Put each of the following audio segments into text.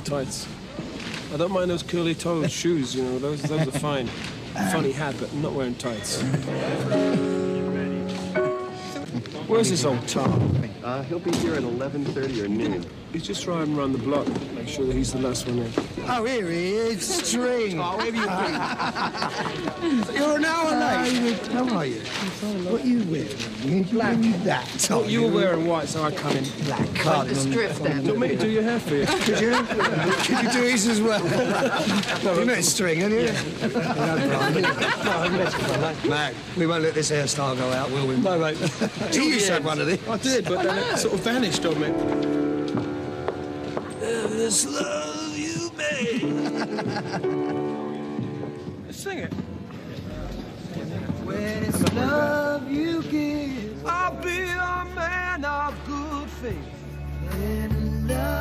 tights. I don't mind those curly-toed shoes, you know, those, those are fine. Funny hat, but not wearing tights. Where's this old Tom? Uh, he'll be here at 11.30 or noon. He's just riding around the block. Make sure that he's the last one in. Oh, here he is, Sting. Oh, where have you been? You're an hour late. How are you? What are you wearing? Black. That. Oh, you were wearing white, so I come in black. Can't The strip Do you then. want me to do your hair for you? Could you? Could you do his as well? you met Sting, haven't you? No, we won't let this hairstyle go out, will we? No, mate. You used to have one of these. I did, but then it sort of vanished on me. This love you made. Sing it. When it's love you give, I'll be a man of good faith. love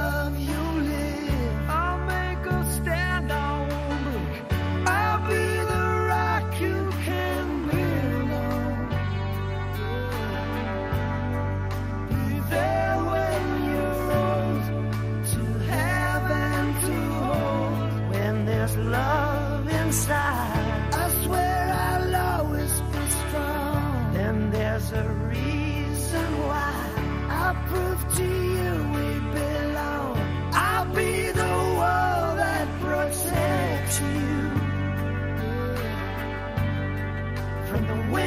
the wind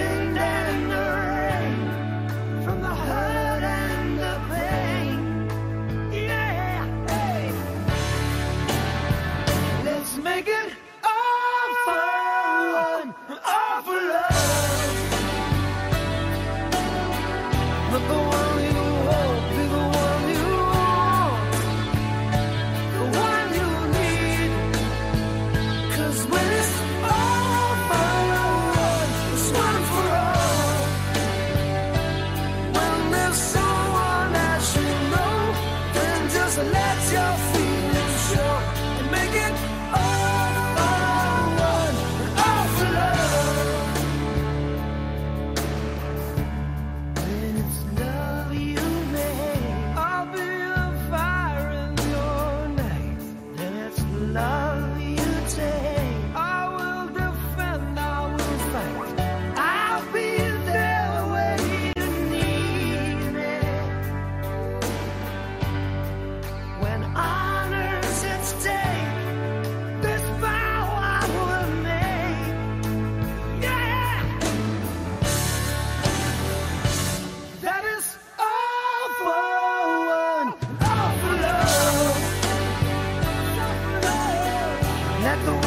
Let the